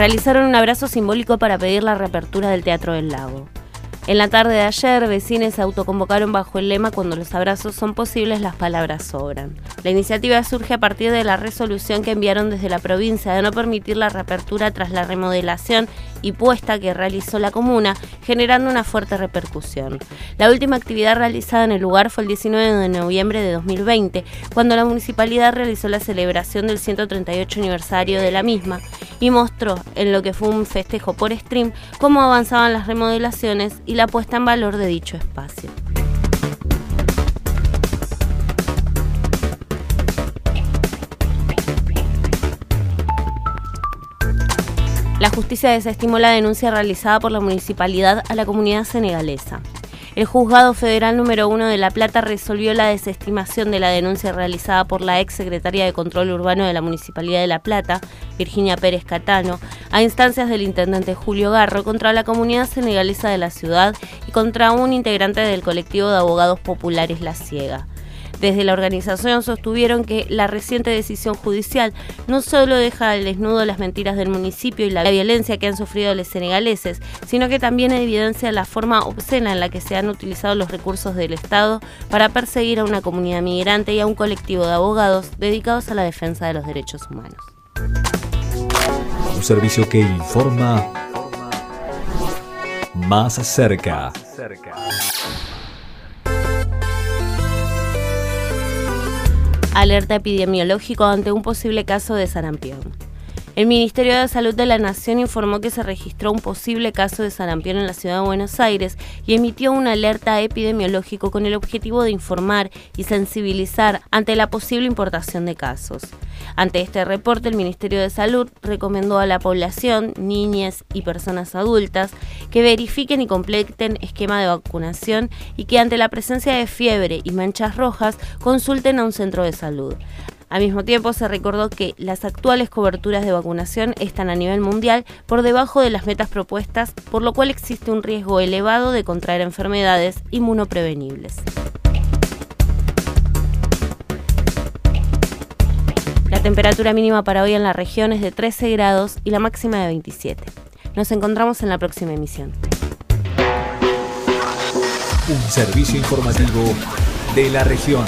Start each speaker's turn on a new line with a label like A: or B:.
A: Realizaron un abrazo simbólico para pedir la reapertura del Teatro del Lago. En la tarde de ayer, vecinos se autoconvocaron bajo el lema Cuando los abrazos son posibles, las palabras sobran. La iniciativa surge a partir de la resolución que enviaron desde la provincia de no permitir la reapertura tras la remodelación y puesta que realizó la comuna, generando una fuerte repercusión. La última actividad realizada en el lugar fue el 19 de noviembre de 2020, cuando la municipalidad realizó la celebración del 138 aniversario de la misma y mostró en lo que fue un festejo por stream cómo avanzaban las remodelaciones y la puesta en valor de dicho espacio. La justicia desestimó la denuncia realizada por la municipalidad a la comunidad senegalesa. El juzgado federal número uno de La Plata resolvió la desestimación de la denuncia realizada por la ex secretaria de Control Urbano de la Municipalidad de La Plata, Virginia Pérez Catano, a instancias del intendente Julio Garro contra la comunidad senegalesa de la ciudad y contra un integrante del colectivo de abogados populares La Ciega. Desde la organización sostuvieron que la reciente decisión judicial no solo deja al desnudo las mentiras del municipio y la violencia que han sufrido los senegaleses, sino que también evidencia la forma obscena en la que se han utilizado los recursos del Estado para perseguir a una comunidad migrante y a un colectivo de abogados dedicados a la defensa de los derechos humanos.
B: Un servicio que informa más cerca.
A: Alerta epidemiológico ante un posible caso de sarampión. El Ministerio de Salud de la Nación informó que se registró un posible caso de sarampión en la ciudad de Buenos Aires y emitió una alerta epidemiológico con el objetivo de informar y sensibilizar ante la posible importación de casos. Ante este reporte, el Ministerio de Salud recomendó a la población, niñas y personas adultas, que verifiquen y completen esquema de vacunación y que ante la presencia de fiebre y manchas rojas consulten a un centro de salud. Al mismo tiempo, se recordó que las actuales coberturas de vacunación están a nivel mundial por debajo de las metas propuestas, por lo cual existe un riesgo elevado de contraer enfermedades inmunoprevenibles. La temperatura mínima para hoy en la región es de 13 grados y la máxima de 27. Nos encontramos en la próxima emisión.
B: Un servicio informativo de la región.